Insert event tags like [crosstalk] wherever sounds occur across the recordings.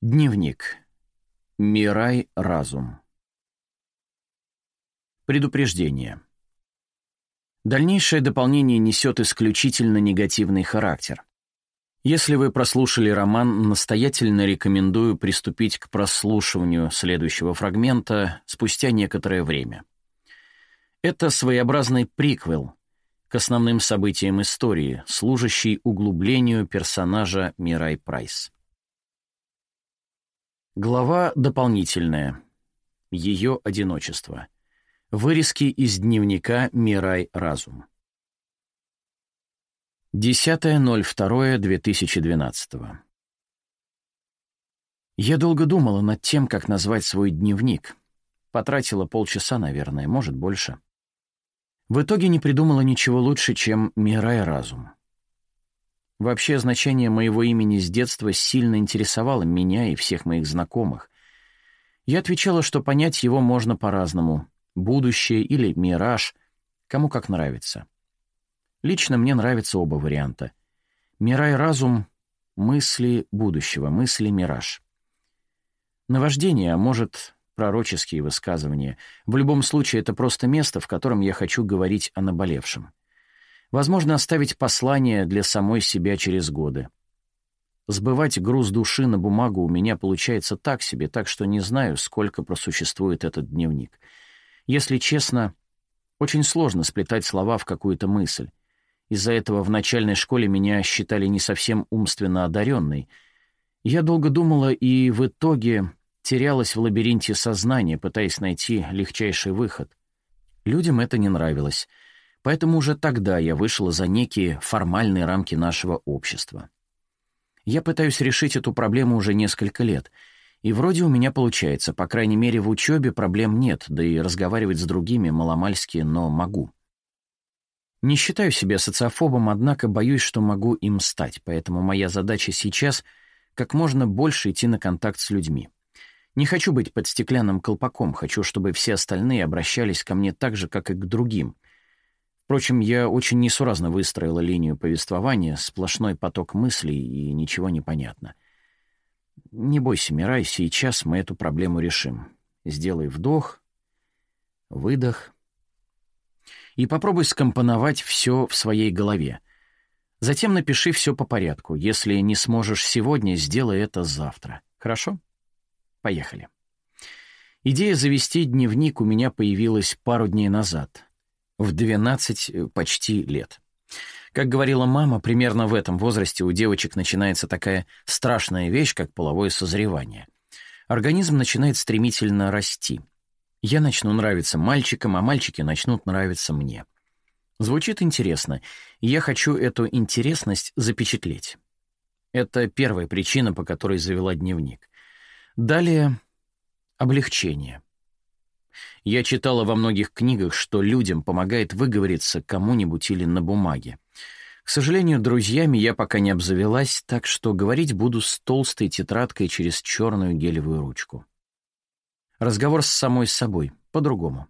Дневник. Мирай разум. Предупреждение. Дальнейшее дополнение несет исключительно негативный характер. Если вы прослушали роман, настоятельно рекомендую приступить к прослушиванию следующего фрагмента спустя некоторое время. Это своеобразный приквел к основным событиям истории, служащий углублению персонажа Мирай Прайс. Глава дополнительная. Ее одиночество. Вырезки из дневника «Мирай разум». 10.02.2012 Я долго думала над тем, как назвать свой дневник. Потратила полчаса, наверное, может, больше. В итоге не придумала ничего лучше, чем «Мирай разум». Вообще, значение моего имени с детства сильно интересовало меня и всех моих знакомых. Я отвечала, что понять его можно по-разному. Будущее или мираж, кому как нравится. Лично мне нравятся оба варианта. Мирай разум — мысли будущего, мысли мираж. Наваждение, а может, пророческие высказывания. В любом случае, это просто место, в котором я хочу говорить о наболевшем. Возможно, оставить послание для самой себя через годы. Сбывать груз души на бумагу у меня получается так себе, так что не знаю, сколько просуществует этот дневник. Если честно, очень сложно сплетать слова в какую-то мысль. Из-за этого в начальной школе меня считали не совсем умственно одаренной. Я долго думала и в итоге терялась в лабиринте сознания, пытаясь найти легчайший выход. Людям это не нравилось — Поэтому уже тогда я вышла за некие формальные рамки нашего общества. Я пытаюсь решить эту проблему уже несколько лет, и вроде у меня получается, по крайней мере, в учебе проблем нет, да и разговаривать с другими маломальски, но могу. Не считаю себя социофобом, однако боюсь, что могу им стать, поэтому моя задача сейчас — как можно больше идти на контакт с людьми. Не хочу быть под стеклянным колпаком, хочу, чтобы все остальные обращались ко мне так же, как и к другим — Впрочем, я очень несуразно выстроила линию повествования, сплошной поток мыслей, и ничего не понятно. Не бойся, Мирай, сейчас мы эту проблему решим. Сделай вдох, выдох. И попробуй скомпоновать все в своей голове. Затем напиши все по порядку. Если не сможешь сегодня, сделай это завтра. Хорошо? Поехали. Идея завести дневник у меня появилась пару дней назад — в 12 э, почти лет. Как говорила мама, примерно в этом возрасте у девочек начинается такая страшная вещь, как половое созревание. Организм начинает стремительно расти. Я начну нравиться мальчикам, а мальчики начнут нравиться мне. Звучит интересно, и я хочу эту интересность запечатлеть. Это первая причина, по которой завела дневник. Далее — облегчение — я читала во многих книгах, что людям помогает выговориться кому-нибудь или на бумаге. К сожалению, друзьями я пока не обзавелась, так что говорить буду с толстой тетрадкой через черную гелевую ручку. Разговор с самой собой, по-другому.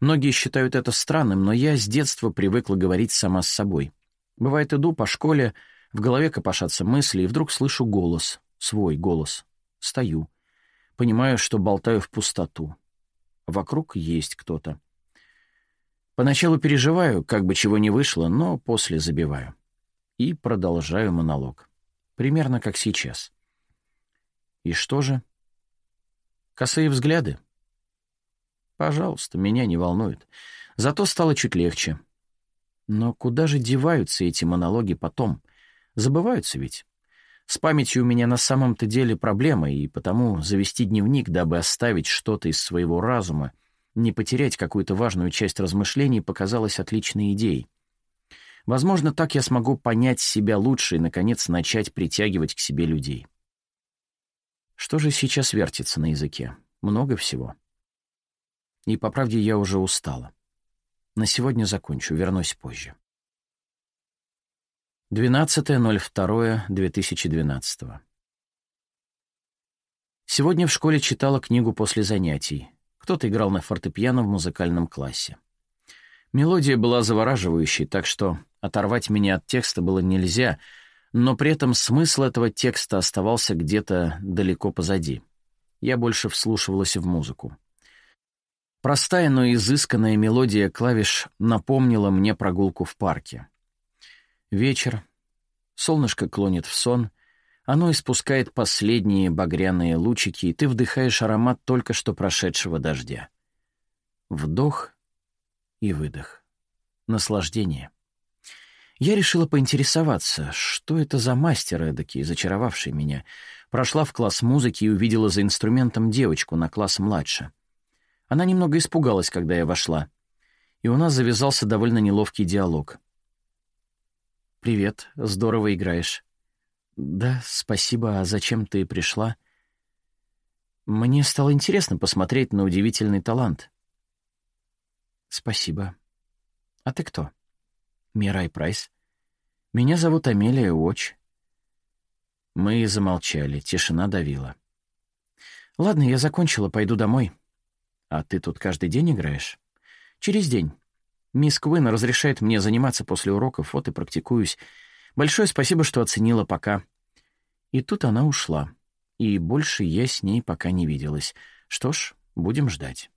Многие считают это странным, но я с детства привыкла говорить сама с собой. Бывает, иду по школе, в голове копошатся мысли, и вдруг слышу голос, свой голос. Стою. Понимаю, что болтаю в пустоту. Вокруг есть кто-то. Поначалу переживаю, как бы чего не вышло, но после забиваю. И продолжаю монолог. Примерно как сейчас. И что же? Косые взгляды? Пожалуйста, меня не волнует. Зато стало чуть легче. Но куда же деваются эти монологи потом? Забываются ведь. С памятью у меня на самом-то деле проблема, и потому завести дневник, дабы оставить что-то из своего разума, не потерять какую-то важную часть размышлений, показалось отличной идеей. Возможно, так я смогу понять себя лучше и, наконец, начать притягивать к себе людей. Что же сейчас вертится на языке? Много всего. И, по правде, я уже устала. На сегодня закончу, вернусь позже. 12.02.2012. Сегодня в школе читала книгу после занятий. Кто-то играл на фортепиано в музыкальном классе. Мелодия была завораживающей, так что оторвать меня от текста было нельзя, но при этом смысл этого текста оставался где-то далеко позади. Я больше вслушивалась в музыку. Простая, но изысканная мелодия клавиш напомнила мне прогулку в парке. Вечер, солнышко клонит в сон, оно испускает последние багряные лучики, и ты вдыхаешь аромат только что прошедшего дождя. Вдох и выдох. Наслаждение. Я решила поинтересоваться, что это за мастер эдакий, зачаровавший меня. Прошла в класс музыки и увидела за инструментом девочку на класс младше. Она немного испугалась, когда я вошла. И у нас завязался довольно неловкий диалог. «Привет, здорово играешь». «Да, спасибо, а зачем ты пришла?» «Мне стало интересно посмотреть на удивительный талант». «Спасибо. А ты кто?» «Мирай Прайс. Меня зовут Амелия Уоч». Мы замолчали, тишина давила. «Ладно, я закончила, пойду домой». «А ты тут каждый день играешь?» «Через день. Мисс Куин разрешает мне заниматься после уроков, вот и практикуюсь. Большое спасибо, что оценила пока». И тут она ушла. И больше я с ней пока не виделась. Что ж, будем ждать.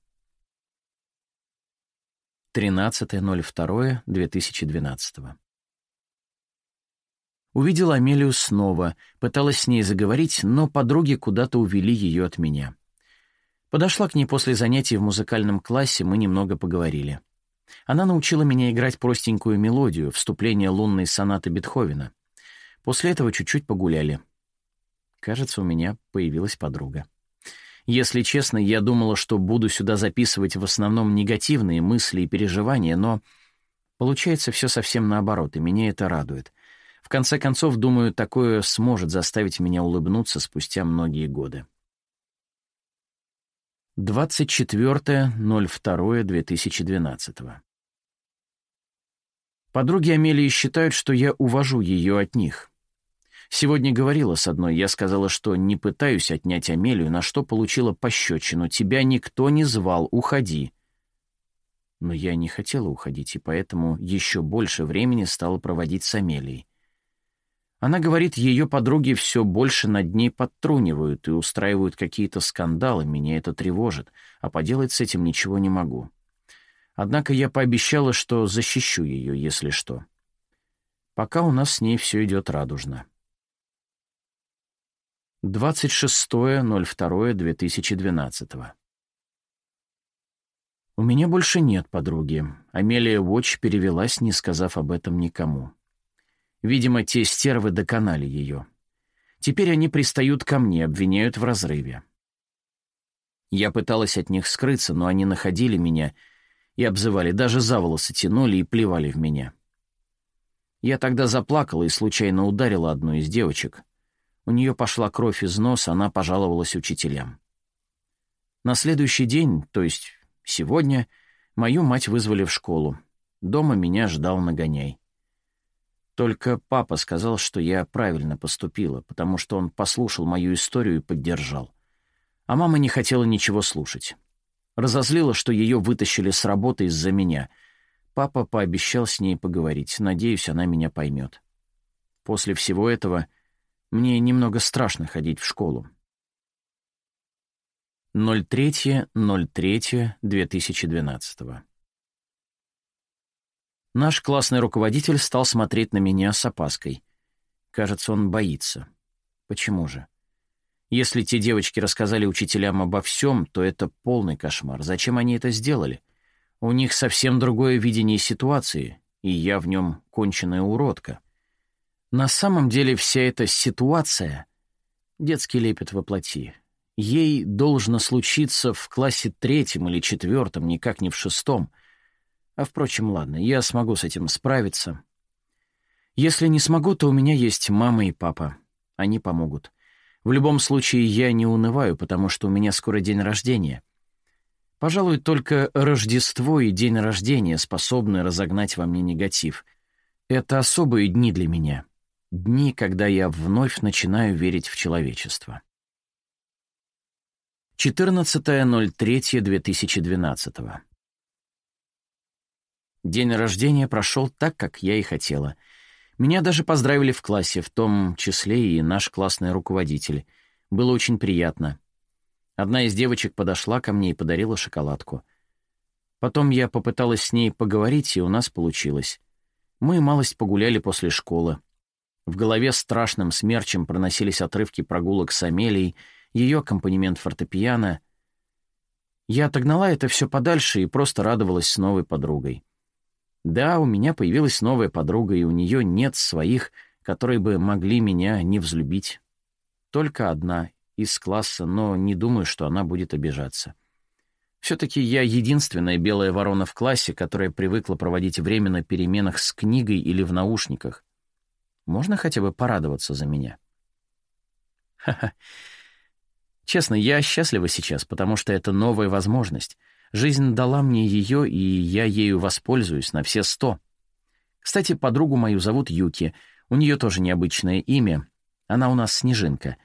13.02.2012. Увидела Амелию снова, пыталась с ней заговорить, но подруги куда-то увели ее от меня. Подошла к ней после занятий в музыкальном классе, мы немного поговорили. Она научила меня играть простенькую мелодию, вступление лунной сонаты Бетховена. После этого чуть-чуть погуляли. Кажется, у меня появилась подруга. Если честно, я думала, что буду сюда записывать в основном негативные мысли и переживания, но получается все совсем наоборот, и меня это радует. В конце концов, думаю, такое сможет заставить меня улыбнуться спустя многие годы. 24.02.2012 Подруги Амелии считают, что я увожу ее от них. Сегодня говорила с одной, я сказала, что не пытаюсь отнять Амелию, на что получила пощечину. «Тебя никто не звал, уходи». Но я не хотела уходить, и поэтому еще больше времени стала проводить с Амелией. Она говорит, ее подруги все больше над ней подтрунивают и устраивают какие-то скандалы, меня это тревожит, а поделать с этим ничего не могу. Однако я пообещала, что защищу ее, если что. Пока у нас с ней все идет радужно. 26.02.2012. У меня больше нет подруги. Амелия Уотч перевелась, не сказав об этом никому. Видимо, те стервы доконали ее. Теперь они пристают ко мне, обвиняют в разрыве. Я пыталась от них скрыться, но они находили меня и обзывали, даже за волосы тянули и плевали в меня. Я тогда заплакала и случайно ударила одну из девочек — у нее пошла кровь из носа, она пожаловалась учителям. На следующий день, то есть сегодня, мою мать вызвали в школу. Дома меня ждал нагоняй. Только папа сказал, что я правильно поступила, потому что он послушал мою историю и поддержал. А мама не хотела ничего слушать. Разозлила, что ее вытащили с работы из-за меня. Папа пообещал с ней поговорить. Надеюсь, она меня поймет. После всего этого мне немного страшно ходить в школу. 03.03.2012 Наш классный руководитель стал смотреть на меня с опаской. Кажется, он боится. Почему же? Если те девочки рассказали учителям обо всем, то это полный кошмар. Зачем они это сделали? У них совсем другое видение ситуации, и я в нем конченая уродка. На самом деле вся эта ситуация — детский лепет воплоти. Ей должно случиться в классе третьем или четвертом, никак не в шестом. А, впрочем, ладно, я смогу с этим справиться. Если не смогу, то у меня есть мама и папа. Они помогут. В любом случае, я не унываю, потому что у меня скоро день рождения. Пожалуй, только Рождество и день рождения способны разогнать во мне негатив. Это особые дни для меня. Дни, когда я вновь начинаю верить в человечество. 14.03.2012 День рождения прошел так, как я и хотела. Меня даже поздравили в классе, в том числе и наш классный руководитель. Было очень приятно. Одна из девочек подошла ко мне и подарила шоколадку. Потом я попыталась с ней поговорить, и у нас получилось. Мы малость погуляли после школы. В голове страшным смерчем проносились отрывки прогулок с Амелией, ее аккомпанемент фортепиано. Я отогнала это все подальше и просто радовалась с новой подругой. Да, у меня появилась новая подруга, и у нее нет своих, которые бы могли меня не взлюбить. Только одна, из класса, но не думаю, что она будет обижаться. Все-таки я единственная белая ворона в классе, которая привыкла проводить время на переменах с книгой или в наушниках. Можно хотя бы порадоваться за меня? Ха-ха. Честно, я счастлива сейчас, потому что это новая возможность. Жизнь дала мне ее, и я ею воспользуюсь на все сто. Кстати, подругу мою зовут Юки. У нее тоже необычное имя. Она у нас Снежинка.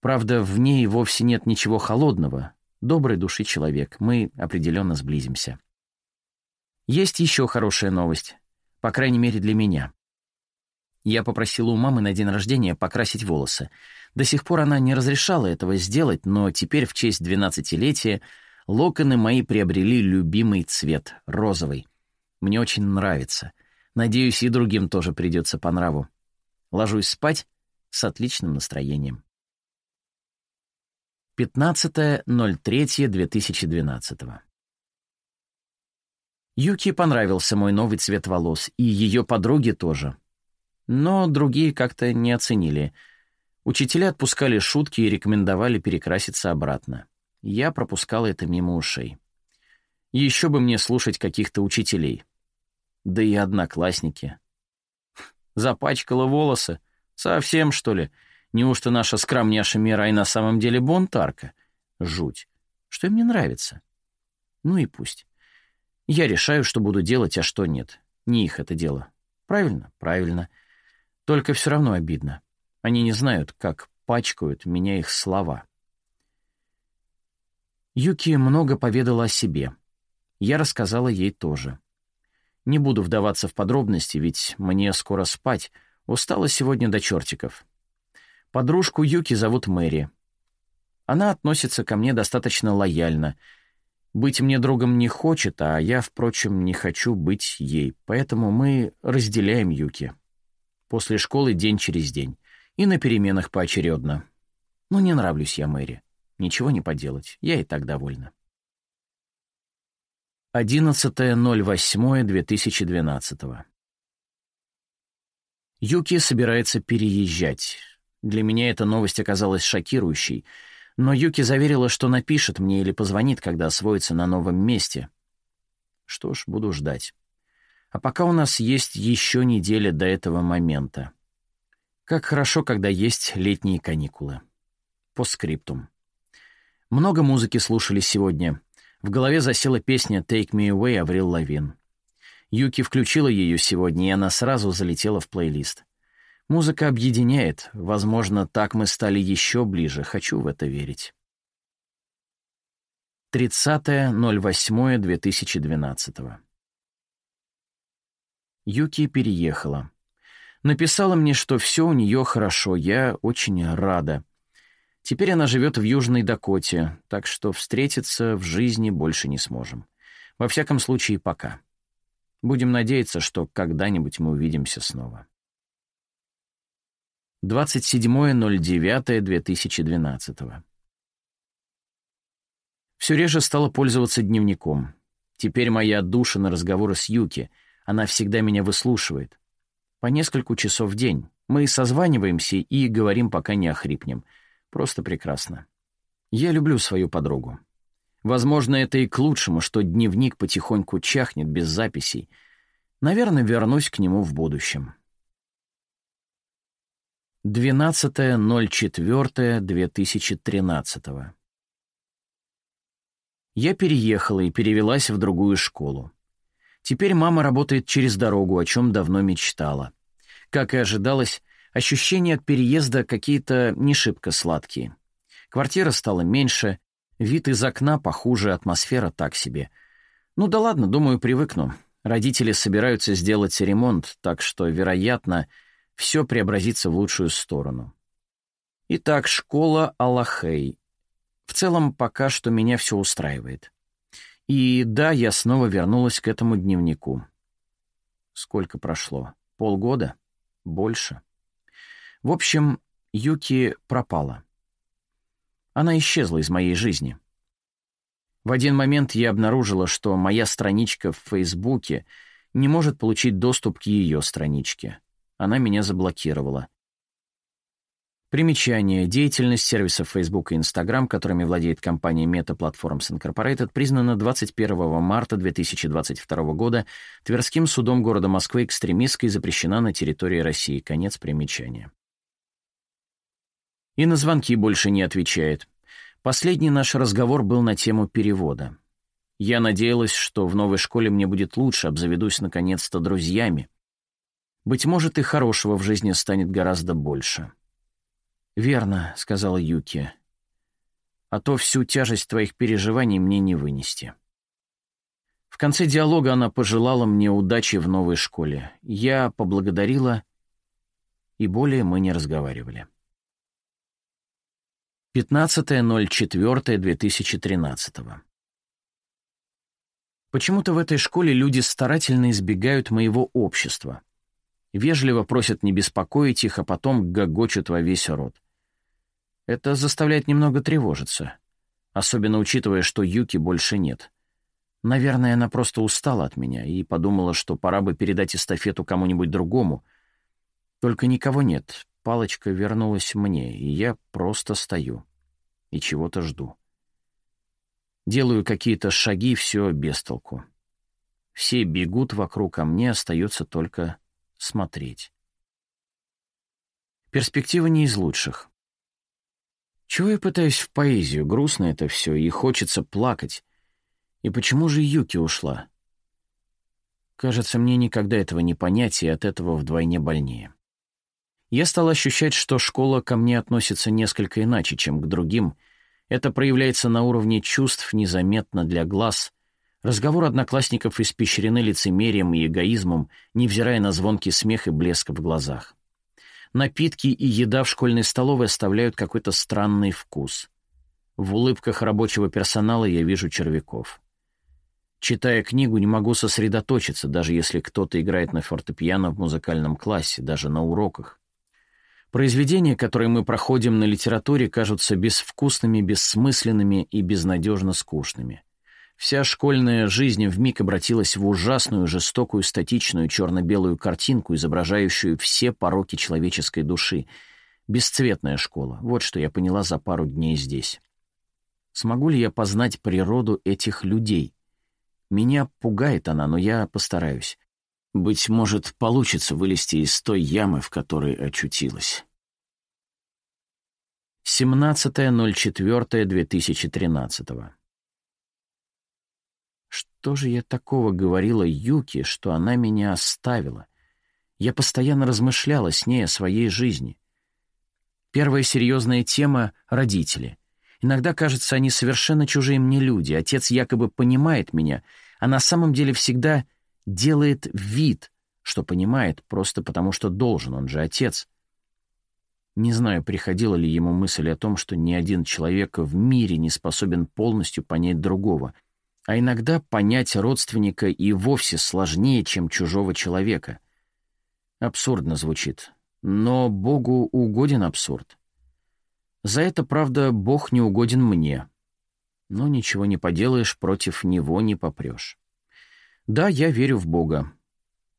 Правда, в ней вовсе нет ничего холодного. Доброй души человек. Мы определенно сблизимся. Есть еще хорошая новость. По крайней мере, для меня. Я попросила у мамы на день рождения покрасить волосы. До сих пор она не разрешала этого сделать, но теперь в честь двенадцатилетия локоны мои приобрели любимый цвет — розовый. Мне очень нравится. Надеюсь, и другим тоже придется по нраву. Ложусь спать с отличным настроением. 15.03.2012 Юки понравился мой новый цвет волос, и ее подруге тоже. Но другие как-то не оценили. Учителя отпускали шутки и рекомендовали перекраситься обратно. Я пропускал это мимо ушей. Еще бы мне слушать каких-то учителей. Да и одноклассники. [laughs] Запачкала волосы. Совсем, что ли? Неужто наша скромняша Мирай на самом деле бунтарка? Жуть. Что им не нравится? Ну и пусть. Я решаю, что буду делать, а что нет. Не их это дело. Правильно? Правильно. Только все равно обидно. Они не знают, как пачкают меня их слова. Юки много поведала о себе. Я рассказала ей тоже. Не буду вдаваться в подробности, ведь мне скоро спать. Устала сегодня до чертиков. Подружку Юки зовут Мэри. Она относится ко мне достаточно лояльно. Быть мне другом не хочет, а я, впрочем, не хочу быть ей, поэтому мы разделяем Юки. После школы день через день. И на переменах поочередно. Но не нравлюсь я Мэри. Ничего не поделать. Я и так довольна. 11.08.2012 Юки собирается переезжать. Для меня эта новость оказалась шокирующей, но Юки заверила, что напишет мне или позвонит, когда освоится на новом месте. Что ж, буду ждать. А пока у нас есть еще неделя до этого момента. Как хорошо, когда есть летние каникулы. По скриптум. Много музыки слушали сегодня. В голове засела песня «Take Me Away» Аврил Лавин. Юки включила ее сегодня, и она сразу залетела в плейлист. Музыка объединяет. Возможно, так мы стали еще ближе. Хочу в это верить. 30.08.2012 Юки переехала. Написала мне, что все у нее хорошо, я очень рада. Теперь она живет в Южной Дакоте, так что встретиться в жизни больше не сможем. Во всяком случае, пока. Будем надеяться, что когда-нибудь мы увидимся снова. 27.09.2012 Все реже стала пользоваться дневником. Теперь моя душа на разговоры с Юки — она всегда меня выслушивает. По нескольку часов в день. Мы созваниваемся и говорим, пока не охрипнем. Просто прекрасно. Я люблю свою подругу. Возможно, это и к лучшему, что дневник потихоньку чахнет без записей. Наверное, вернусь к нему в будущем. 12.04.2013 Я переехала и перевелась в другую школу. Теперь мама работает через дорогу, о чем давно мечтала. Как и ожидалось, ощущения от переезда какие-то не шибко сладкие. Квартира стала меньше, вид из окна похуже, атмосфера так себе. Ну да ладно, думаю, привыкну. Родители собираются сделать ремонт, так что, вероятно, все преобразится в лучшую сторону. Итак, школа Аллахей. В целом, пока что меня все устраивает. И да, я снова вернулась к этому дневнику. Сколько прошло? Полгода? Больше? В общем, Юки пропала. Она исчезла из моей жизни. В один момент я обнаружила, что моя страничка в Фейсбуке не может получить доступ к ее страничке. Она меня заблокировала. Примечание. Деятельность сервисов Facebook и Instagram, которыми владеет компания Meta Platforms Incorporated, признана 21 марта 2022 года Тверским судом города Москвы экстремистской и запрещена на территории России. Конец примечания. И на звонки больше не отвечает. Последний наш разговор был на тему перевода. Я надеялась, что в новой школе мне будет лучше, обзаведусь наконец-то друзьями. Быть может, и хорошего в жизни станет гораздо больше. «Верно», — сказала Юки. «А то всю тяжесть твоих переживаний мне не вынести». В конце диалога она пожелала мне удачи в новой школе. Я поблагодарила, и более мы не разговаривали. 15.04.2013 Почему-то в этой школе люди старательно избегают моего общества. Вежливо просят не беспокоить их, а потом гогочут во весь рот. Это заставляет немного тревожиться, особенно учитывая, что Юки больше нет. Наверное, она просто устала от меня и подумала, что пора бы передать эстафету кому-нибудь другому. Только никого нет, палочка вернулась мне, и я просто стою и чего-то жду. Делаю какие-то шаги, все без толку. Все бегут вокруг, а мне остается только смотреть. Перспектива не из лучших. Чего я пытаюсь в поэзию? Грустно это все, и хочется плакать. И почему же Юки ушла? Кажется, мне никогда этого не понять, и от этого вдвойне больнее. Я стал ощущать, что школа ко мне относится несколько иначе, чем к другим. Это проявляется на уровне чувств незаметно для глаз. Разговор одноклассников испещрены лицемерием и эгоизмом, невзирая на звонкий смех и блеск в глазах. Напитки и еда в школьной столовой оставляют какой-то странный вкус. В улыбках рабочего персонала я вижу червяков. Читая книгу, не могу сосредоточиться, даже если кто-то играет на фортепиано в музыкальном классе, даже на уроках. Произведения, которые мы проходим на литературе, кажутся безвкусными, бессмысленными и безнадежно скучными. Вся школьная жизнь вмиг обратилась в ужасную, жестокую, статичную черно-белую картинку, изображающую все пороки человеческой души. Бесцветная школа. Вот что я поняла за пару дней здесь. Смогу ли я познать природу этих людей? Меня пугает она, но я постараюсь. Быть может, получится вылезти из той ямы, в которой очутилась. 17.04.2013 Что же я такого говорила Юке, что она меня оставила? Я постоянно размышляла с ней о своей жизни. Первая серьезная тема — родители. Иногда кажется, они совершенно чужие мне люди. Отец якобы понимает меня, а на самом деле всегда делает вид, что понимает, просто потому что должен, он же отец. Не знаю, приходила ли ему мысль о том, что ни один человек в мире не способен полностью понять другого, а иногда понять родственника и вовсе сложнее, чем чужого человека. Абсурдно звучит, но Богу угоден абсурд. За это, правда, Бог не угоден мне. Но ничего не поделаешь, против него не попрешь. Да, я верю в Бога.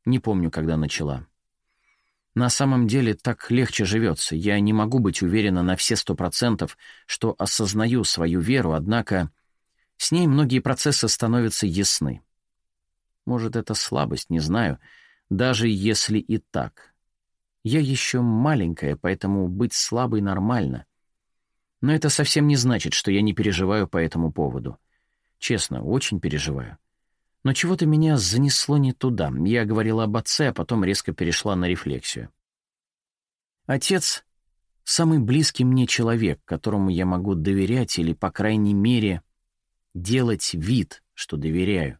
Не помню, когда начала. На самом деле так легче живется. Я не могу быть уверена на все сто процентов, что осознаю свою веру, однако с ней многие процессы становятся ясны. Может, это слабость, не знаю, даже если и так. Я еще маленькая, поэтому быть слабой нормально. Но это совсем не значит, что я не переживаю по этому поводу. Честно, очень переживаю. Но чего-то меня занесло не туда. Я говорила об отце, а потом резко перешла на рефлексию. Отец — самый близкий мне человек, которому я могу доверять или, по крайней мере, делать вид, что доверяю.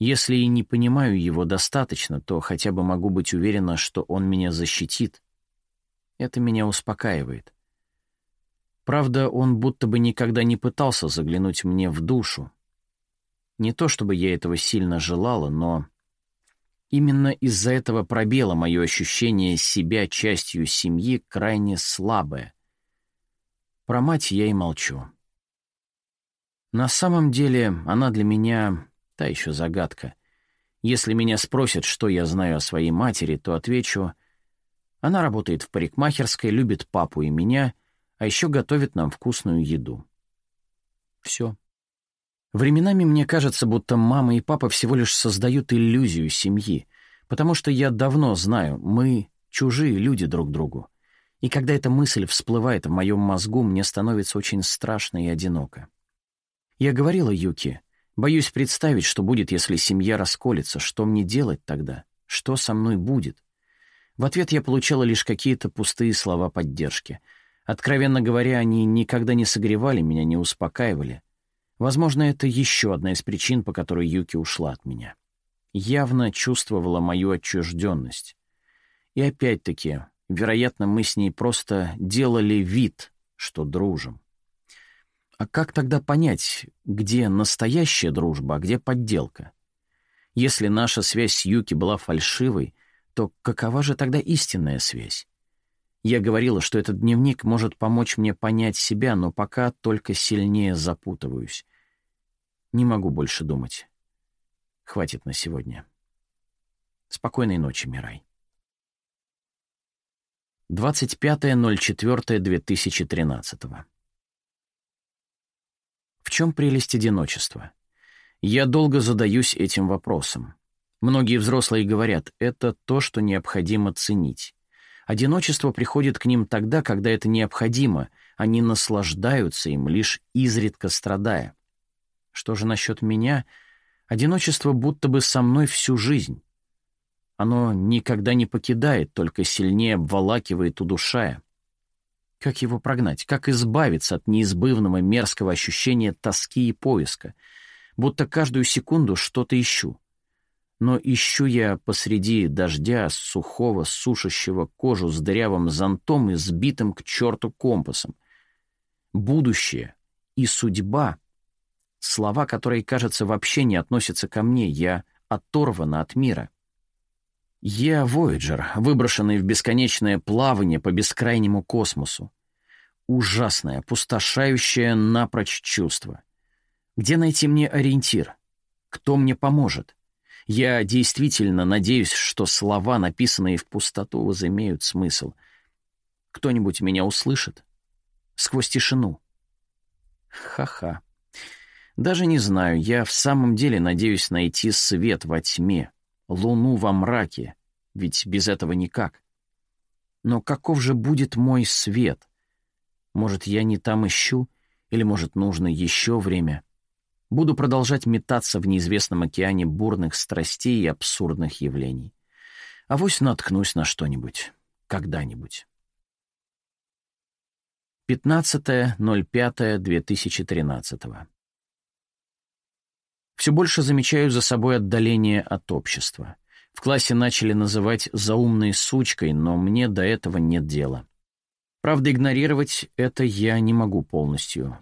Если и не понимаю его достаточно, то хотя бы могу быть уверена, что он меня защитит. Это меня успокаивает. Правда, он будто бы никогда не пытался заглянуть мне в душу. Не то чтобы я этого сильно желала, но именно из-за этого пробела мое ощущение себя частью семьи крайне слабое. Про мать я и молчу. На самом деле она для меня та еще загадка. Если меня спросят, что я знаю о своей матери, то отвечу, она работает в парикмахерской, любит папу и меня — а еще готовит нам вкусную еду. Все. Временами мне кажется, будто мама и папа всего лишь создают иллюзию семьи, потому что я давно знаю, мы чужие люди друг другу. И когда эта мысль всплывает в моем мозгу, мне становится очень страшно и одиноко. Я говорила Юки, боюсь представить, что будет, если семья расколется, что мне делать тогда, что со мной будет. В ответ я получала лишь какие-то пустые слова поддержки — Откровенно говоря, они никогда не согревали меня, не успокаивали. Возможно, это еще одна из причин, по которой Юки ушла от меня. Явно чувствовала мою отчужденность. И опять-таки, вероятно, мы с ней просто делали вид, что дружим. А как тогда понять, где настоящая дружба, а где подделка? Если наша связь с Юки была фальшивой, то какова же тогда истинная связь? Я говорила, что этот дневник может помочь мне понять себя, но пока только сильнее запутываюсь. Не могу больше думать. Хватит на сегодня. Спокойной ночи, Мирай. 25.04.2013 В чем прелесть одиночества? Я долго задаюсь этим вопросом. Многие взрослые говорят, это то, что необходимо ценить. Одиночество приходит к ним тогда, когда это необходимо, они наслаждаются им, лишь изредка страдая. Что же насчет меня? Одиночество будто бы со мной всю жизнь. Оно никогда не покидает, только сильнее обволакивает, удушая. Как его прогнать? Как избавиться от неизбывного мерзкого ощущения тоски и поиска? Будто каждую секунду что-то ищу. Но ищу я посреди дождя сухого, сушащего кожу с дырявым зонтом и сбитым к черту компасом. Будущее и судьба — слова, которые, кажется, вообще не относятся ко мне, я оторвана от мира. Я Вояджер, выброшенный в бесконечное плавание по бескрайнему космосу. Ужасное, пустошающее напрочь чувство. Где найти мне ориентир? Кто мне поможет? Я действительно надеюсь, что слова, написанные в пустоту, возымеют смысл. Кто-нибудь меня услышит? Сквозь тишину. Ха-ха. Даже не знаю, я в самом деле надеюсь найти свет во тьме, луну во мраке, ведь без этого никак. Но каков же будет мой свет? Может, я не там ищу, или, может, нужно еще время? Буду продолжать метаться в неизвестном океане бурных страстей и абсурдных явлений. А вось наткнусь на что-нибудь. Когда-нибудь. 15.05.2013 Все больше замечаю за собой отдаление от общества. В классе начали называть заумной сучкой, но мне до этого нет дела. Правда, игнорировать это я не могу полностью.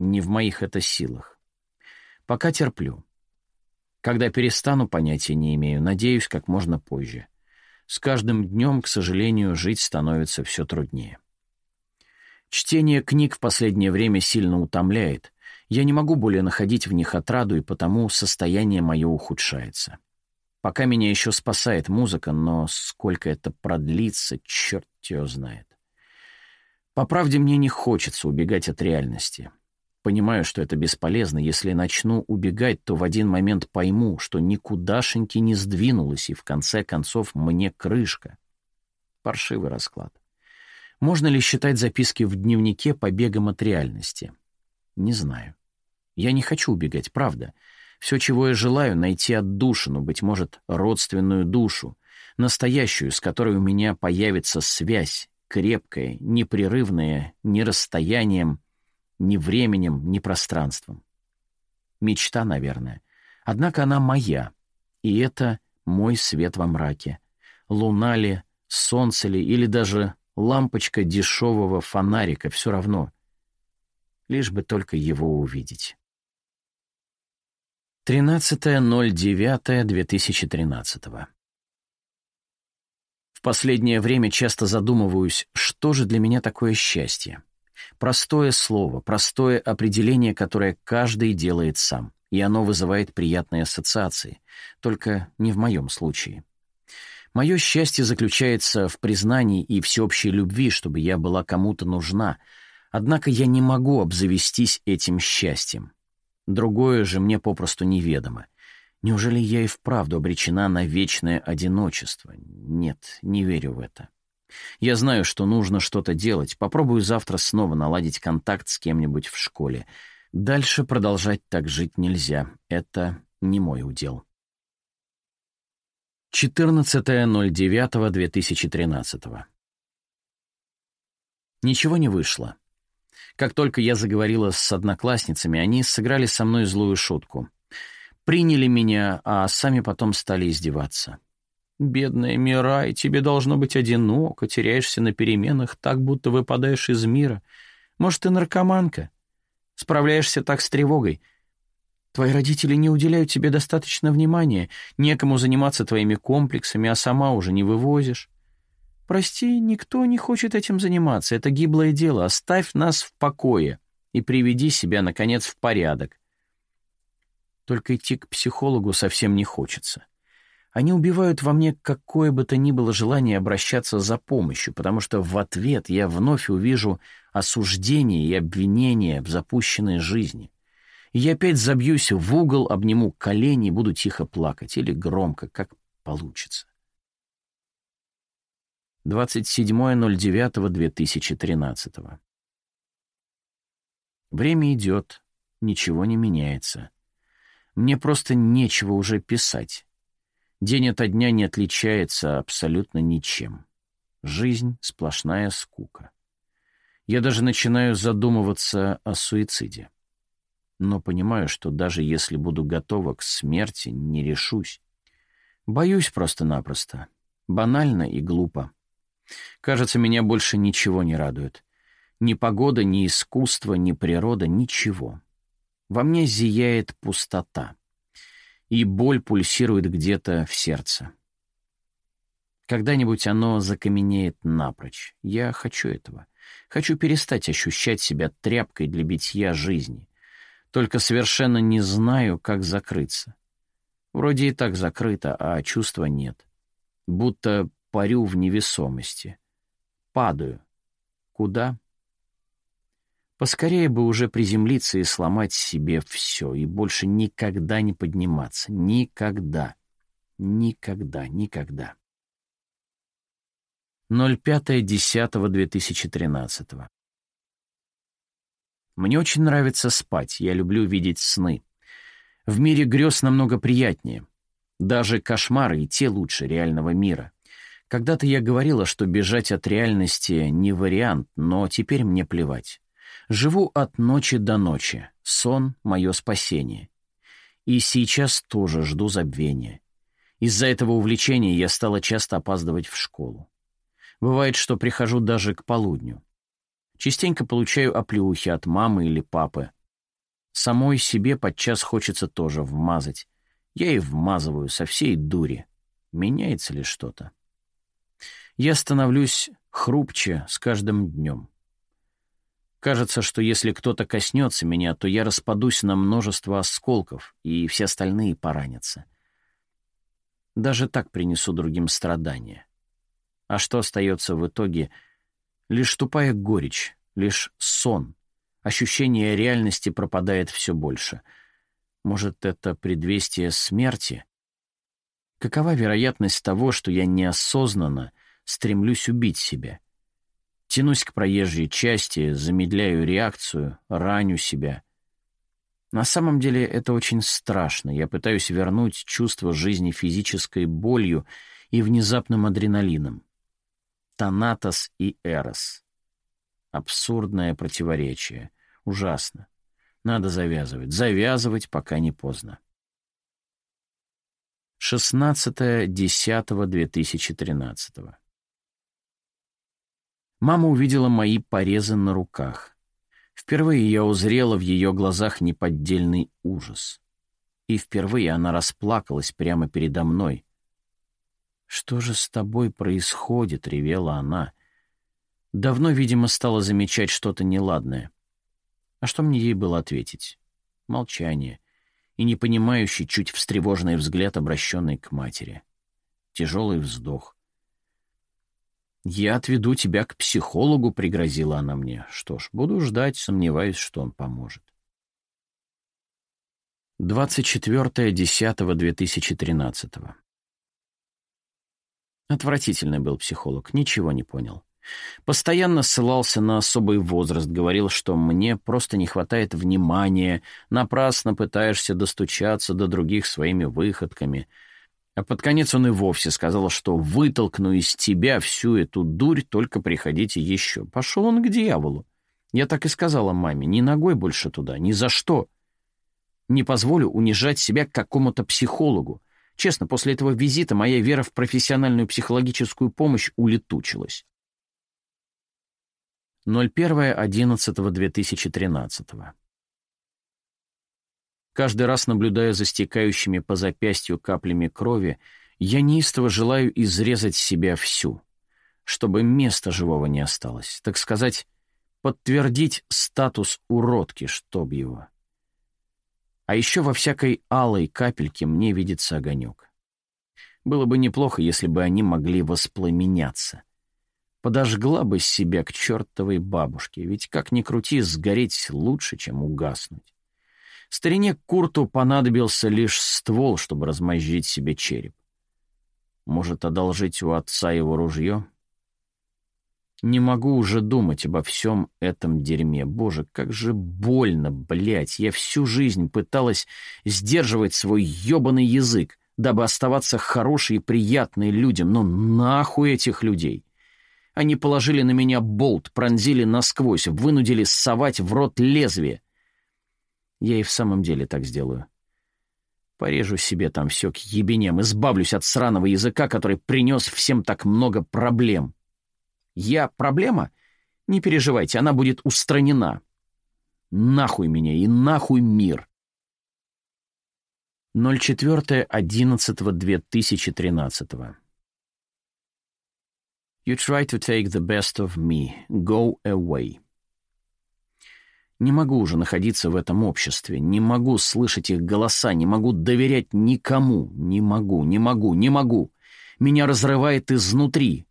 Не в моих это силах. Пока терплю. Когда перестану, понятия не имею, надеюсь, как можно позже. С каждым днем, к сожалению, жить становится все труднее. Чтение книг в последнее время сильно утомляет. Я не могу более находить в них отраду, и потому состояние мое ухудшается. Пока меня еще спасает музыка, но сколько это продлится, черт ее знает. По правде, мне не хочется убегать от реальности. Понимаю, что это бесполезно. Если начну убегать, то в один момент пойму, что никудашеньки не сдвинулось, и в конце концов мне крышка. Паршивый расклад. Можно ли считать записки в дневнике побегом от реальности? Не знаю. Я не хочу убегать, правда. Все, чего я желаю, найти отдушину, быть может, родственную душу, настоящую, с которой у меня появится связь, крепкая, непрерывная, не расстоянием, ни временем, ни пространством. Мечта, наверное. Однако она моя, и это мой свет во мраке. Луна ли, солнце ли, или даже лампочка дешевого фонарика, все равно. Лишь бы только его увидеть. 13.09.2013 В последнее время часто задумываюсь, что же для меня такое счастье. Простое слово, простое определение, которое каждый делает сам и оно вызывает приятные ассоциации, только не в моем случае. Мое счастье заключается в признании и всеобщей любви, чтобы я была кому-то нужна, однако я не могу обзавестись этим счастьем. Другое же мне попросту неведомо. Неужели я и вправду обречена на вечное одиночество? Нет, не верю в это. Я знаю, что нужно что-то делать. Попробую завтра снова наладить контакт с кем-нибудь в школе. Дальше продолжать так жить нельзя. Это не мой удел. 14.09.2013 Ничего не вышло. Как только я заговорила с одноклассницами, они сыграли со мной злую шутку. Приняли меня, а сами потом стали издеваться. «Бедная Мирай, тебе должно быть одиноко, теряешься на переменах, так будто выпадаешь из мира. Может, ты наркоманка? Справляешься так с тревогой. Твои родители не уделяют тебе достаточно внимания, некому заниматься твоими комплексами, а сама уже не вывозишь. Прости, никто не хочет этим заниматься, это гиблое дело, оставь нас в покое и приведи себя, наконец, в порядок. Только идти к психологу совсем не хочется. Они убивают во мне какое бы то ни было желание обращаться за помощью, потому что в ответ я вновь увижу осуждение и обвинение в запущенной жизни. И я опять забьюсь в угол, обниму колени и буду тихо плакать или громко, как получится. 27.09.2013 Время идет, ничего не меняется. Мне просто нечего уже писать. День ото дня не отличается абсолютно ничем. Жизнь — сплошная скука. Я даже начинаю задумываться о суициде. Но понимаю, что даже если буду готова к смерти, не решусь. Боюсь просто-напросто. Банально и глупо. Кажется, меня больше ничего не радует. Ни погода, ни искусство, ни природа, ничего. Во мне зияет пустота и боль пульсирует где-то в сердце. Когда-нибудь оно закаменеет напрочь. Я хочу этого. Хочу перестать ощущать себя тряпкой для битья жизни. Только совершенно не знаю, как закрыться. Вроде и так закрыто, а чувства нет. Будто парю в невесомости. Падаю. Куда? Поскорее бы уже приземлиться и сломать себе все, и больше никогда не подниматься. Никогда. Никогда, никогда. 05.10.2013 Мне очень нравится спать, я люблю видеть сны. В мире грез намного приятнее. Даже кошмары и те лучше реального мира. Когда-то я говорила, что бежать от реальности не вариант, но теперь мне плевать. Живу от ночи до ночи. Сон — мое спасение. И сейчас тоже жду забвения. Из-за этого увлечения я стала часто опаздывать в школу. Бывает, что прихожу даже к полудню. Частенько получаю оплеухи от мамы или папы. Самой себе подчас хочется тоже вмазать. Я и вмазываю со всей дури. Меняется ли что-то? Я становлюсь хрупче с каждым днем. Кажется, что если кто-то коснется меня, то я распадусь на множество осколков, и все остальные поранятся. Даже так принесу другим страдания. А что остается в итоге? Лишь тупая горечь, лишь сон. Ощущение реальности пропадает все больше. Может, это предвестие смерти? Какова вероятность того, что я неосознанно стремлюсь убить себя? Тянусь к проезжей части, замедляю реакцию, раню себя. На самом деле это очень страшно. Я пытаюсь вернуть чувство жизни физической болью и внезапным адреналином. Танатос и Эрос. Абсурдное противоречие. Ужасно. Надо завязывать. Завязывать, пока не поздно. 16.10.2013. Мама увидела мои порезы на руках. Впервые я узрела в ее глазах неподдельный ужас. И впервые она расплакалась прямо передо мной. «Что же с тобой происходит?» — ревела она. Давно, видимо, стала замечать что-то неладное. А что мне ей было ответить? Молчание и непонимающий, чуть встревоженный взгляд, обращенный к матери. Тяжелый вздох. «Я отведу тебя к психологу», — пригрозила она мне. «Что ж, буду ждать, сомневаюсь, что он поможет». 24.10.2013 Отвратительный был психолог, ничего не понял. Постоянно ссылался на особый возраст, говорил, что мне просто не хватает внимания, напрасно пытаешься достучаться до других своими выходками. А под конец он и вовсе сказал, что вытолкну из тебя всю эту дурь, только приходите еще. Пошел он к дьяволу. Я так и сказала маме, ни ногой больше туда, ни за что. Не позволю унижать себя к какому-то психологу. Честно, после этого визита моя вера в профессиональную психологическую помощь улетучилась. 01.11.2013. Каждый раз, наблюдая за стекающими по запястью каплями крови, я неистово желаю изрезать себя всю, чтобы места живого не осталось, так сказать, подтвердить статус уродки, чтоб его. А еще во всякой алой капельке мне видится огонек. Было бы неплохо, если бы они могли воспламеняться — подожгла бы себя к чертовой бабушке, ведь как ни крути, сгореть лучше, чем угаснуть. Старине Курту понадобился лишь ствол, чтобы размозжить себе череп. Может, одолжить у отца его ружье? Не могу уже думать обо всем этом дерьме. Боже, как же больно, блядь. Я всю жизнь пыталась сдерживать свой ёбаный язык, дабы оставаться хорошей и приятной людям. Но нахуй этих людей! Они положили на меня болт, пронзили насквозь, вынудили совать в рот лезвие. Я и в самом деле так сделаю. Порежу себе там все к ебеням, избавлюсь от сраного языка, который принес всем так много проблем. Я проблема? Не переживайте, она будет устранена. Нахуй меня и нахуй мир. 04.11.2013 You try to take the best of me. Go away. Не могу уже находиться в этом обществе, не могу слышать их голоса, не могу доверять никому, не могу, не могу, не могу. Меня разрывает изнутри.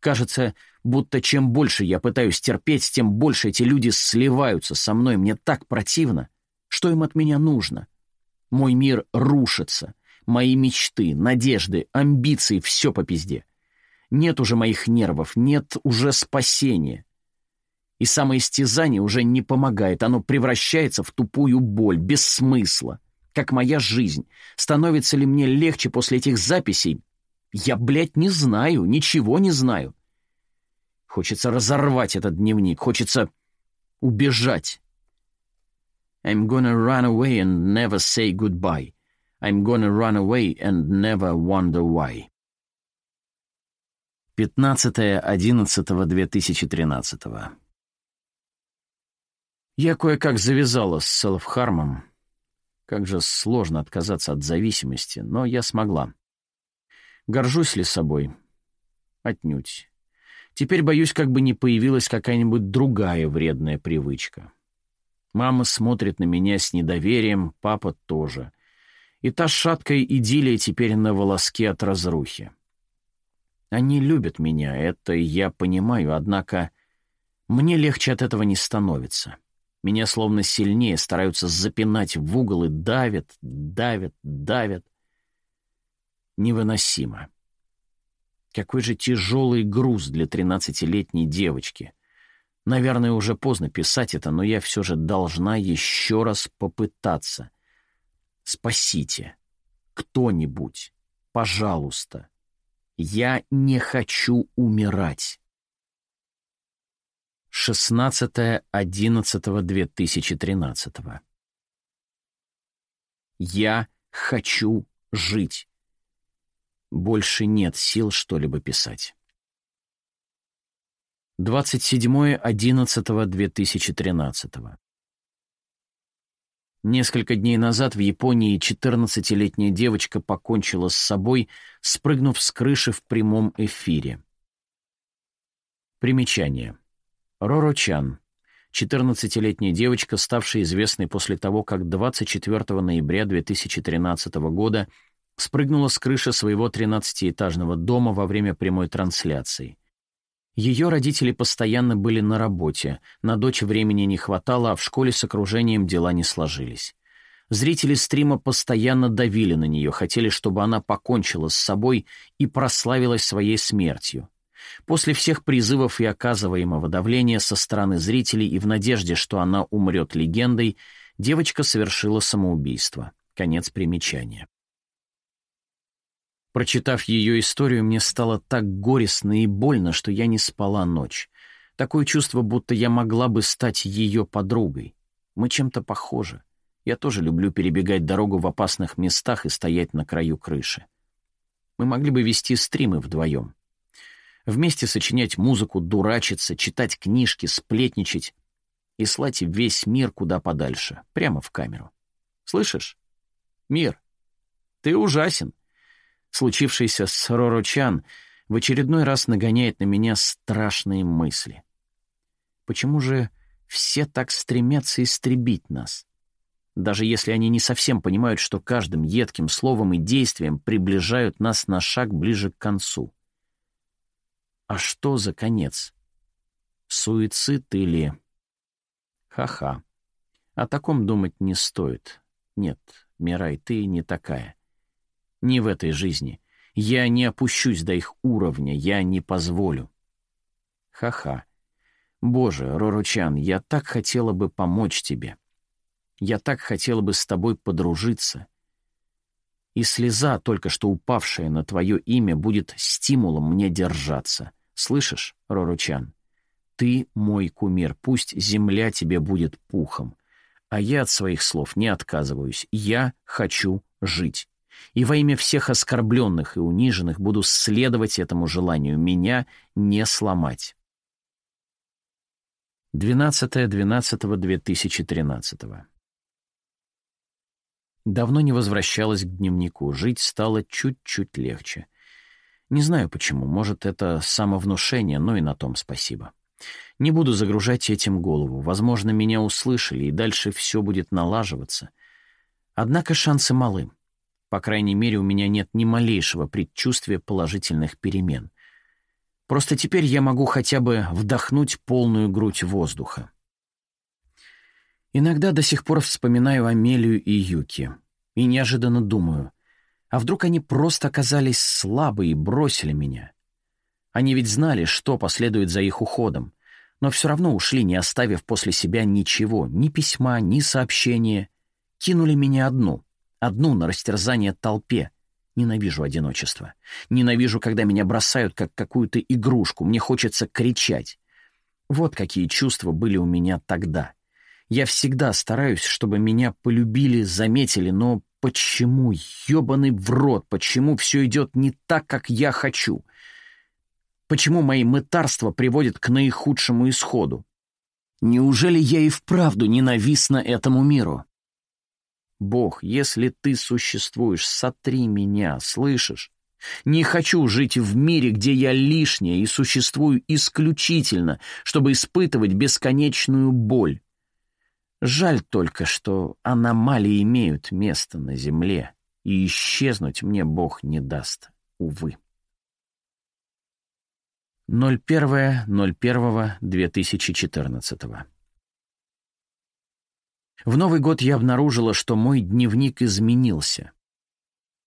Кажется, будто чем больше я пытаюсь терпеть, тем больше эти люди сливаются со мной. Мне так противно. Что им от меня нужно? Мой мир рушится. Мои мечты, надежды, амбиции — все по пизде. Нет уже моих нервов, нет уже спасения. И самоистязание уже не помогает, оно превращается в тупую боль, без смысла. Как моя жизнь. Становится ли мне легче после этих записей? Я, блядь, не знаю, ничего не знаю. Хочется разорвать этот дневник, хочется убежать. I'm gonna run away and never say goodbye. I'm gonna run away and never wonder why. 15.11.2013. Я кое-как завязала с селфхармом. Как же сложно отказаться от зависимости, но я смогла. Горжусь ли собой? Отнюдь. Теперь боюсь, как бы не появилась какая-нибудь другая вредная привычка. Мама смотрит на меня с недоверием, папа тоже. И та шаткая идиллия теперь на волоске от разрухи. Они любят меня, это я понимаю, однако мне легче от этого не становится. Меня словно сильнее стараются запинать в угол и давят, давят, давят. Невыносимо. Какой же тяжелый груз для тринадцатилетней девочки. Наверное, уже поздно писать это, но я все же должна еще раз попытаться. Спасите. Кто-нибудь. Пожалуйста. Я не хочу умирать. 16.11.2013 Я хочу жить. Больше нет сил что-либо писать. 27.11.2013 Несколько дней назад в Японии 14-летняя девочка покончила с собой, спрыгнув с крыши в прямом эфире. Примечание. Роро Чан. 14-летняя девочка, ставшая известной после того, как 24 ноября 2013 года спрыгнула с крыши своего 13-этажного дома во время прямой трансляции. Ее родители постоянно были на работе, на дочь времени не хватало, а в школе с окружением дела не сложились. Зрители стрима постоянно давили на нее, хотели, чтобы она покончила с собой и прославилась своей смертью. После всех призывов и оказываемого давления со стороны зрителей и в надежде, что она умрет легендой, девочка совершила самоубийство. Конец примечания. Прочитав ее историю, мне стало так горестно и больно, что я не спала ночь. Такое чувство, будто я могла бы стать ее подругой. Мы чем-то похожи. Я тоже люблю перебегать дорогу в опасных местах и стоять на краю крыши. Мы могли бы вести стримы вдвоем. Вместе сочинять музыку, дурачиться, читать книжки, сплетничать и слать весь мир куда подальше, прямо в камеру. Слышишь? Мир, ты ужасен. Случившееся с Ророчан в очередной раз нагоняет на меня страшные мысли. Почему же все так стремятся истребить нас? Даже если они не совсем понимают, что каждым едким словом и действием приближают нас на шаг ближе к концу. А что за конец? Суицид или... Ха-ха. О таком думать не стоит. Нет, Мирай, ты не такая. Не в этой жизни. Я не опущусь до их уровня, я не позволю. Ха-ха. Боже, Роручан, я так хотела бы помочь тебе. Я так хотела бы с тобой подружиться. И слеза, только что упавшая на твое имя, будет стимулом мне держаться. Слышишь, Роручан? Ты мой кумир, пусть земля тебе будет пухом. А я от своих слов не отказываюсь. Я хочу жить и во имя всех оскорбленных и униженных буду следовать этому желанию меня не сломать. 12.12.2013 Давно не возвращалась к дневнику, жить стало чуть-чуть легче. Не знаю почему, может, это самовнушение, но и на том спасибо. Не буду загружать этим голову. Возможно, меня услышали, и дальше все будет налаживаться. Однако шансы малы. По крайней мере, у меня нет ни малейшего предчувствия положительных перемен. Просто теперь я могу хотя бы вдохнуть полную грудь воздуха. Иногда до сих пор вспоминаю Амелию и Юки. И неожиданно думаю, а вдруг они просто оказались слабы и бросили меня? Они ведь знали, что последует за их уходом, но все равно ушли, не оставив после себя ничего, ни письма, ни сообщения. Кинули меня одну — Одну на растерзание толпе. Ненавижу одиночество. Ненавижу, когда меня бросают, как какую-то игрушку. Мне хочется кричать. Вот какие чувства были у меня тогда. Я всегда стараюсь, чтобы меня полюбили, заметили, но почему, ёбаный в рот, почему все идет не так, как я хочу? Почему мои мытарства приводят к наихудшему исходу? Неужели я и вправду ненавистна этому миру? Бог, если ты существуешь, сотри меня, слышишь? Не хочу жить в мире, где я лишняя и существую исключительно, чтобы испытывать бесконечную боль. Жаль только, что аномалии имеют место на Земле, и исчезнуть мне Бог не даст, увы. 01.01.2014 в Новый год я обнаружила, что мой дневник изменился.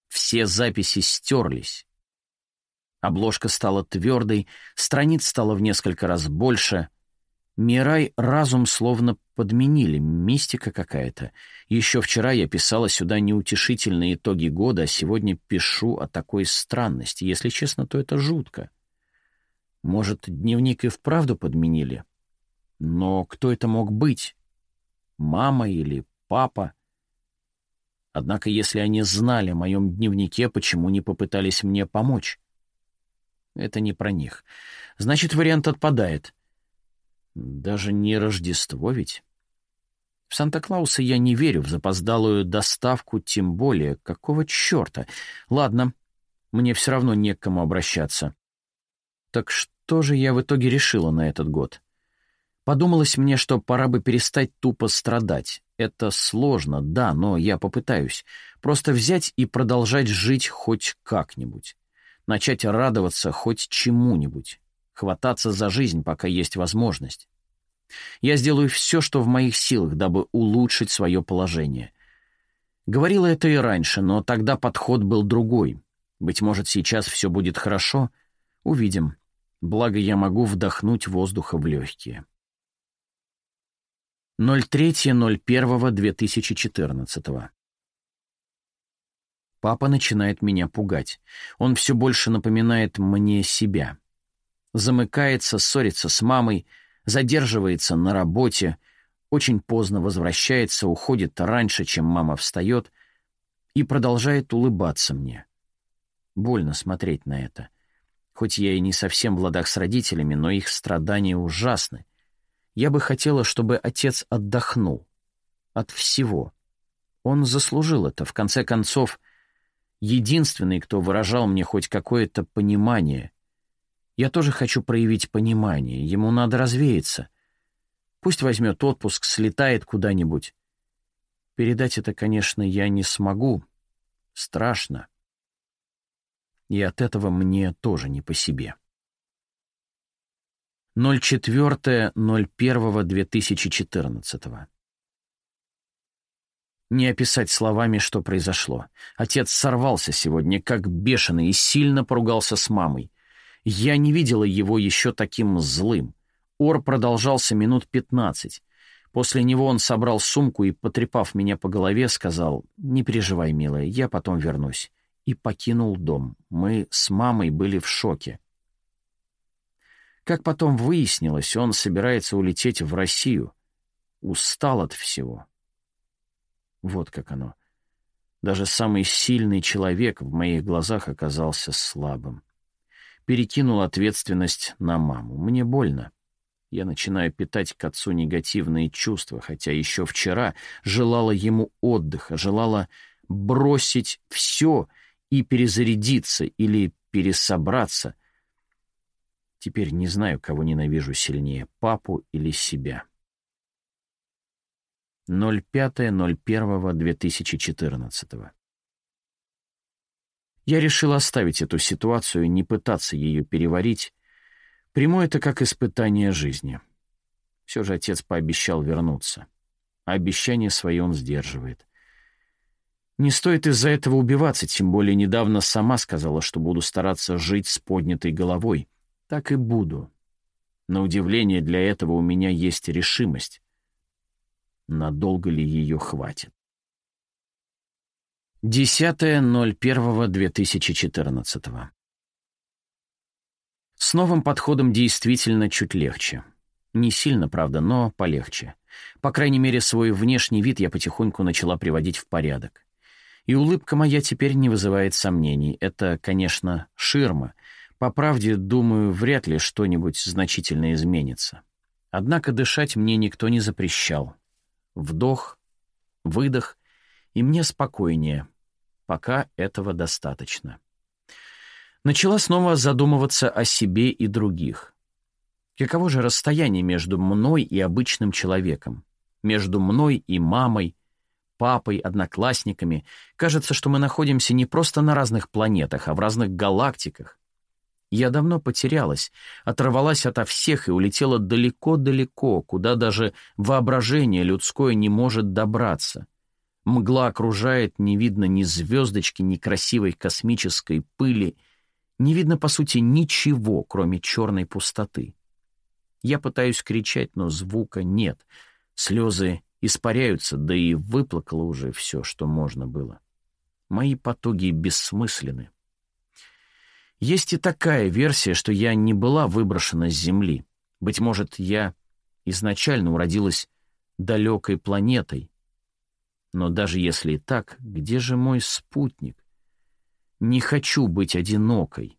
Все записи стерлись. Обложка стала твердой, страниц стало в несколько раз больше. Мирай разум словно подменили, мистика какая-то. Еще вчера я писала сюда неутешительные итоги года, а сегодня пишу о такой странности. Если честно, то это жутко. Может, дневник и вправду подменили? Но кто это мог быть? мама или папа. Однако если они знали о моем дневнике, почему не попытались мне помочь? Это не про них. Значит, вариант отпадает. Даже не Рождество ведь. В Санта-Клауса я не верю, в запоздалую доставку тем более. Какого черта? Ладно, мне все равно не к кому обращаться. Так что же я в итоге решила на этот год? Подумалось мне, что пора бы перестать тупо страдать. Это сложно, да, но я попытаюсь. Просто взять и продолжать жить хоть как-нибудь. Начать радоваться хоть чему-нибудь. Хвататься за жизнь, пока есть возможность. Я сделаю все, что в моих силах, дабы улучшить свое положение. Говорила это и раньше, но тогда подход был другой. Быть может, сейчас все будет хорошо? Увидим. Благо, я могу вдохнуть воздуха в легкие. 03.01.2014 Папа начинает меня пугать. Он все больше напоминает мне себя. Замыкается, ссорится с мамой, задерживается на работе, очень поздно возвращается, уходит раньше, чем мама встает, и продолжает улыбаться мне. Больно смотреть на это. Хоть я и не совсем в ладах с родителями, но их страдания ужасны. Я бы хотела, чтобы отец отдохнул. От всего. Он заслужил это. В конце концов, единственный, кто выражал мне хоть какое-то понимание. Я тоже хочу проявить понимание. Ему надо развеяться. Пусть возьмет отпуск, слетает куда-нибудь. Передать это, конечно, я не смогу. Страшно. И от этого мне тоже не по себе. 04.01.2014. Не описать словами, что произошло. Отец сорвался сегодня, как бешеный, и сильно поругался с мамой. Я не видела его еще таким злым. Ор продолжался минут пятнадцать. После него он собрал сумку и, потрепав меня по голове, сказал «Не переживай, милая, я потом вернусь». И покинул дом. Мы с мамой были в шоке. Как потом выяснилось, он собирается улететь в Россию. Устал от всего. Вот как оно. Даже самый сильный человек в моих глазах оказался слабым. Перекинул ответственность на маму. Мне больно. Я начинаю питать к отцу негативные чувства, хотя еще вчера желала ему отдыха, желала бросить все и перезарядиться или пересобраться, Теперь не знаю, кого ненавижу сильнее, папу или себя. 05.01.2014 Я решил оставить эту ситуацию, не пытаться ее переварить. Приму это как испытание жизни. Все же отец пообещал вернуться. Обещание свое он сдерживает. Не стоит из-за этого убиваться, тем более недавно сама сказала, что буду стараться жить с поднятой головой — так и буду. На удивление, для этого у меня есть решимость. Надолго ли ее хватит? 10.01.2014 С новым подходом действительно чуть легче. Не сильно, правда, но полегче. По крайней мере, свой внешний вид я потихоньку начала приводить в порядок. И улыбка моя теперь не вызывает сомнений. Это, конечно, ширма, по правде, думаю, вряд ли что-нибудь значительно изменится. Однако дышать мне никто не запрещал. Вдох, выдох, и мне спокойнее. Пока этого достаточно. Начала снова задумываться о себе и других. Каково же расстояние между мной и обычным человеком? Между мной и мамой, папой, одноклассниками. Кажется, что мы находимся не просто на разных планетах, а в разных галактиках. Я давно потерялась, оторвалась ото всех и улетела далеко-далеко, куда даже воображение людское не может добраться. Мгла окружает, не видно ни звездочки, ни красивой космической пыли, не видно, по сути, ничего, кроме черной пустоты. Я пытаюсь кричать, но звука нет. Слезы испаряются, да и выплакало уже все, что можно было. Мои потуги бессмысленны. Есть и такая версия, что я не была выброшена с Земли. Быть может, я изначально уродилась далекой планетой. Но даже если и так, где же мой спутник? Не хочу быть одинокой.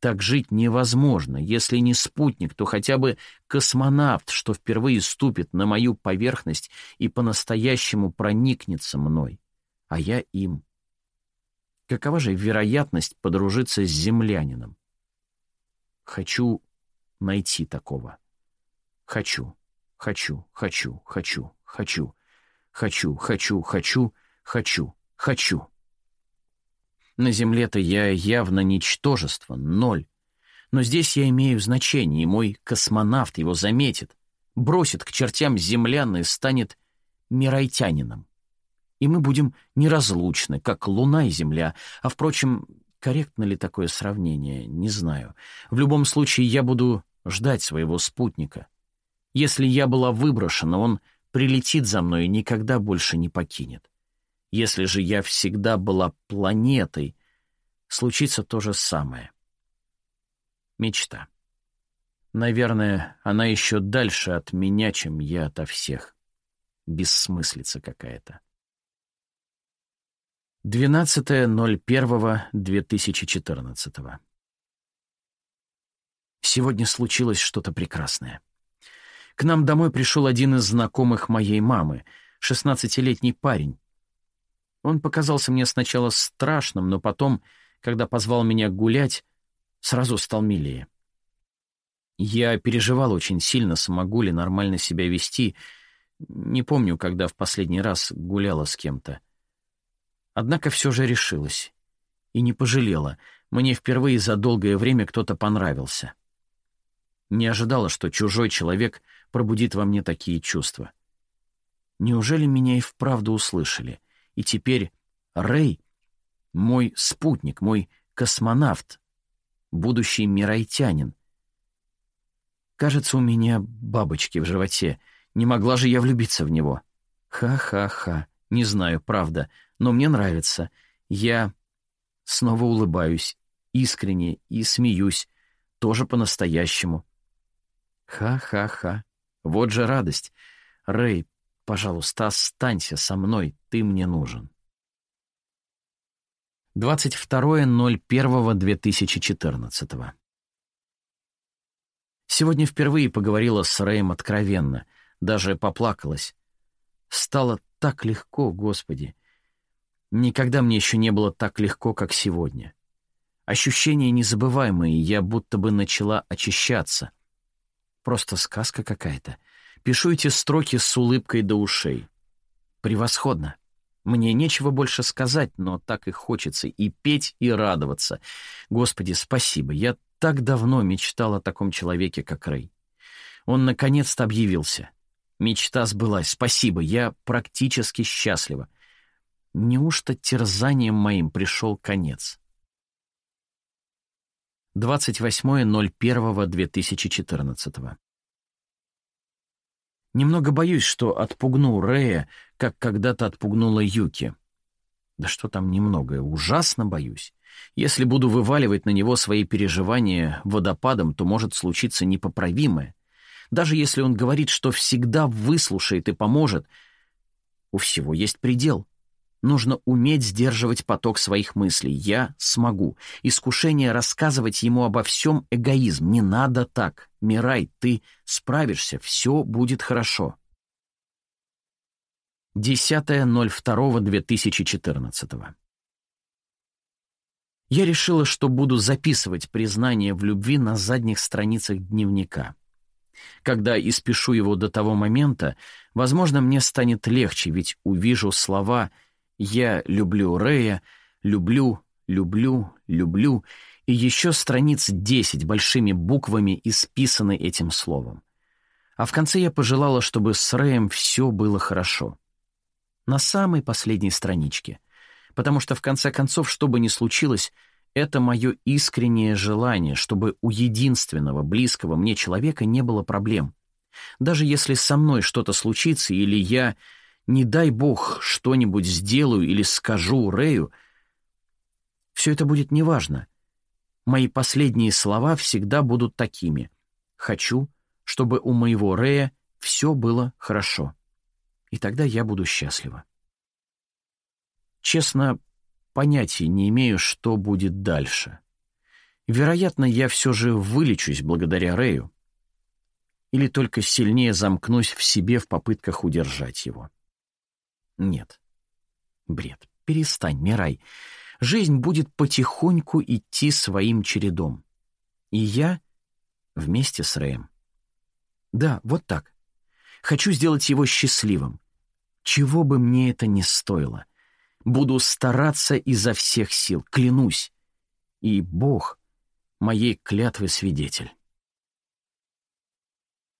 Так жить невозможно. Если не спутник, то хотя бы космонавт, что впервые ступит на мою поверхность и по-настоящему проникнется мной, а я им. Какова же вероятность подружиться с землянином? Хочу найти такого. Хочу, хочу, хочу, хочу, хочу, хочу, хочу, хочу, хочу, хочу. На Земле-то я явно ничтожество, ноль. Но здесь я имею значение, и мой космонавт его заметит, бросит к чертям землян и станет мирайтянином. И мы будем неразлучны, как Луна и Земля. А, впрочем, корректно ли такое сравнение, не знаю. В любом случае, я буду ждать своего спутника. Если я была выброшена, он прилетит за мной и никогда больше не покинет. Если же я всегда была планетой, случится то же самое. Мечта. Наверное, она еще дальше от меня, чем я ото всех. Бессмыслица какая-то. 12.01.2014 Сегодня случилось что-то прекрасное. К нам домой пришел один из знакомых моей мамы, шестнадцатилетний парень, он показался мне сначала страшным, но потом, когда позвал меня гулять, сразу стал милее. Я переживал очень сильно, смогу ли нормально себя вести. Не помню, когда в последний раз гуляла с кем-то. Однако все же решилась. И не пожалела. Мне впервые за долгое время кто-то понравился. Не ожидала, что чужой человек пробудит во мне такие чувства. Неужели меня и вправду услышали? И теперь Рэй — мой спутник, мой космонавт, будущий мирайтянин. Кажется, у меня бабочки в животе. Не могла же я влюбиться в него. Ха-ха-ха. Не знаю, правда, но мне нравится. Я снова улыбаюсь, искренне и смеюсь, тоже по-настоящему. Ха-ха-ха. Вот же радость. Рэй, Пожалуйста, останься со мной, ты мне нужен. 22.01.2014 Сегодня впервые поговорила с Рэем откровенно, даже поплакалась. Стало так легко, Господи. Никогда мне еще не было так легко, как сегодня. Ощущения незабываемые, я будто бы начала очищаться. Просто сказка какая-то — Пишу эти строки с улыбкой до ушей. Превосходно. Мне нечего больше сказать, но так и хочется и петь, и радоваться. Господи, спасибо. Я так давно мечтал о таком человеке, как Рэй. Он наконец-то объявился. Мечта сбылась. Спасибо. Я практически счастлива. Неужто терзанием моим пришел конец? 28.01.2014 Немного боюсь, что отпугну Рэя, как когда-то отпугнула Юки. Да что там немного, ужасно боюсь. Если буду вываливать на него свои переживания водопадом, то может случиться непоправимое. Даже если он говорит, что всегда выслушает и поможет, у всего есть предел. Нужно уметь сдерживать поток своих мыслей. Я смогу. Искушение рассказывать ему обо всем — эгоизм. Не надо так. Мирай, ты справишься, все будет хорошо. 10.02.2014 Я решила, что буду записывать признание в любви на задних страницах дневника. Когда испишу его до того момента, возможно, мне станет легче, ведь увижу слова — я люблю Рэя, люблю, люблю, люблю, и еще страниц десять большими буквами исписаны этим словом. А в конце я пожелала, чтобы с Рэем все было хорошо. На самой последней страничке. Потому что, в конце концов, что бы ни случилось, это мое искреннее желание, чтобы у единственного близкого мне человека не было проблем. Даже если со мной что-то случится или я не дай бог что-нибудь сделаю или скажу Рэю, все это будет неважно. Мои последние слова всегда будут такими. Хочу, чтобы у моего Рэя все было хорошо. И тогда я буду счастлива. Честно, понятия не имею, что будет дальше. Вероятно, я все же вылечусь благодаря Рэю. Или только сильнее замкнусь в себе в попытках удержать его. Нет. Бред. Перестань, Мирай. Жизнь будет потихоньку идти своим чередом. И я вместе с Рэем. Да, вот так. Хочу сделать его счастливым. Чего бы мне это ни стоило. Буду стараться изо всех сил, клянусь. И Бог моей клятвы свидетель.